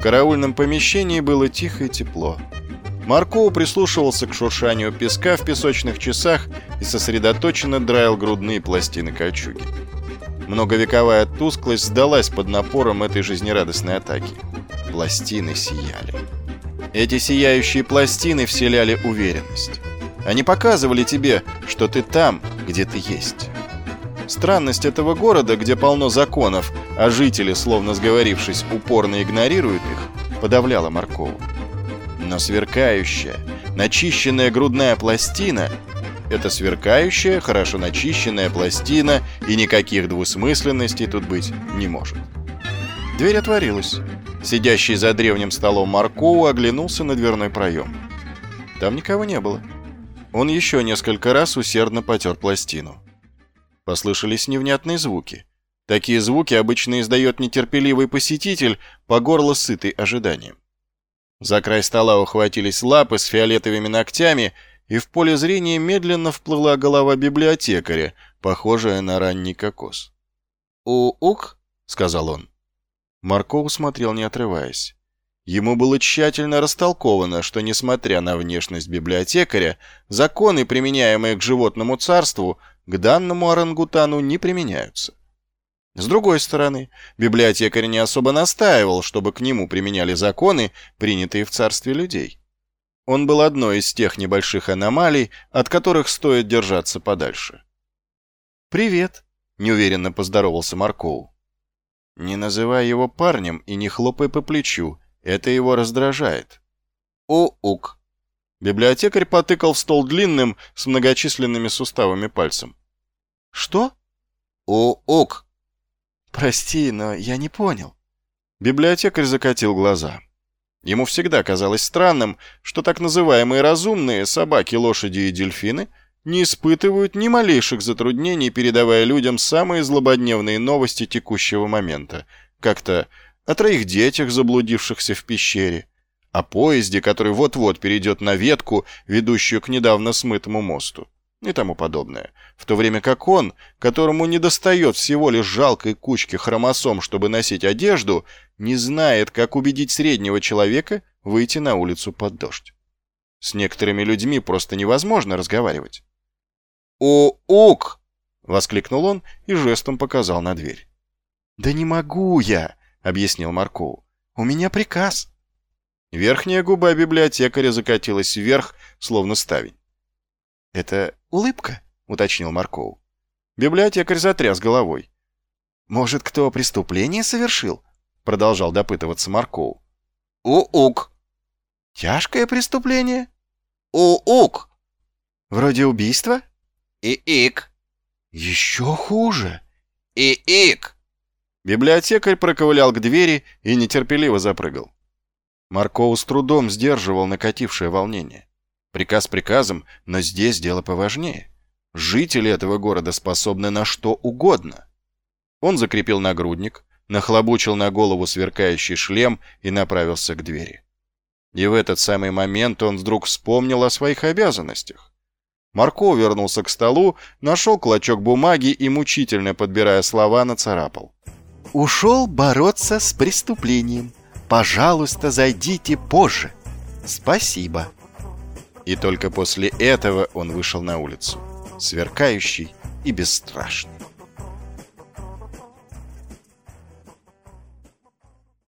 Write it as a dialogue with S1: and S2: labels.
S1: В караульном помещении было тихо и тепло. Маркоу прислушивался к шуршанию песка в песочных часах и сосредоточенно драил грудные пластины кольчуги. Многовековая тусклость сдалась под напором этой жизнерадостной атаки. Пластины сияли. Эти сияющие пластины вселяли уверенность. Они показывали тебе, что ты там, где ты есть. Странность этого города, где полно законов, а жители, словно сговорившись, упорно игнорируют их, подавляла Маркову. Но сверкающая, начищенная грудная пластина — это сверкающая, хорошо начищенная пластина, и никаких двусмысленностей тут быть не может. Дверь отворилась. Сидящий за древним столом Маркоу оглянулся на дверной проем. Там никого не было. Он еще несколько раз усердно потер пластину. Послышались невнятные звуки. Такие звуки обычно издает нетерпеливый посетитель, по горло сытый ожиданием. За край стола ухватились лапы с фиолетовыми ногтями, и в поле зрения медленно вплыла голова библиотекаря, похожая на ранний кокос. «У-ук», — сказал он. Марков смотрел, не отрываясь. Ему было тщательно растолковано, что, несмотря на внешность библиотекаря, законы, применяемые к животному царству, к данному орангутану не применяются. С другой стороны, библиотекарь не особо настаивал, чтобы к нему применяли законы, принятые в царстве людей. Он был одной из тех небольших аномалий, от которых стоит держаться подальше. «Привет», — неуверенно поздоровался Маркоу. «Не называй его парнем и не хлопай по плечу, это его раздражает». «У-ук». Библиотекарь потыкал в стол длинным, с многочисленными суставами пальцем. «Что?» «У-ук», «Прости, но я не понял». Библиотекарь закатил глаза. Ему всегда казалось странным, что так называемые разумные собаки, лошади и дельфины не испытывают ни малейших затруднений, передавая людям самые злободневные новости текущего момента. Как-то о троих детях, заблудившихся в пещере, о поезде, который вот-вот перейдет на ветку, ведущую к недавно смытому мосту и тому подобное. В то время как он, которому недостает всего лишь жалкой кучки хромосом, чтобы носить одежду, не знает, как убедить среднего человека выйти на улицу под дождь. С некоторыми людьми просто невозможно разговаривать. «О-ук!» — воскликнул он и жестом показал на дверь. «Да не могу я!» — объяснил Маркоу. «У меня приказ». Верхняя губа библиотекаря закатилась вверх, словно ставень. «Это улыбка?» — уточнил Марков. Библиотекарь затряс головой. «Может, кто преступление совершил?» — продолжал допытываться Марков. «У-ук». «Тяжкое преступление?» «У-ук». «Вроде убийства?» «И-ик». «Еще хуже». «И-ик». Библиотекарь проковылял к двери и нетерпеливо запрыгал. Марков с трудом сдерживал накатившее волнение. Приказ приказом, но здесь дело поважнее. Жители этого города способны на что угодно. Он закрепил нагрудник, нахлобучил на голову сверкающий шлем и направился к двери. И в этот самый момент он вдруг вспомнил о своих обязанностях. Марко вернулся к столу, нашел клочок бумаги и, мучительно подбирая слова, нацарапал. «Ушел бороться с преступлением. Пожалуйста, зайдите позже. Спасибо». И только после этого он вышел на улицу, сверкающий и бесстрашный.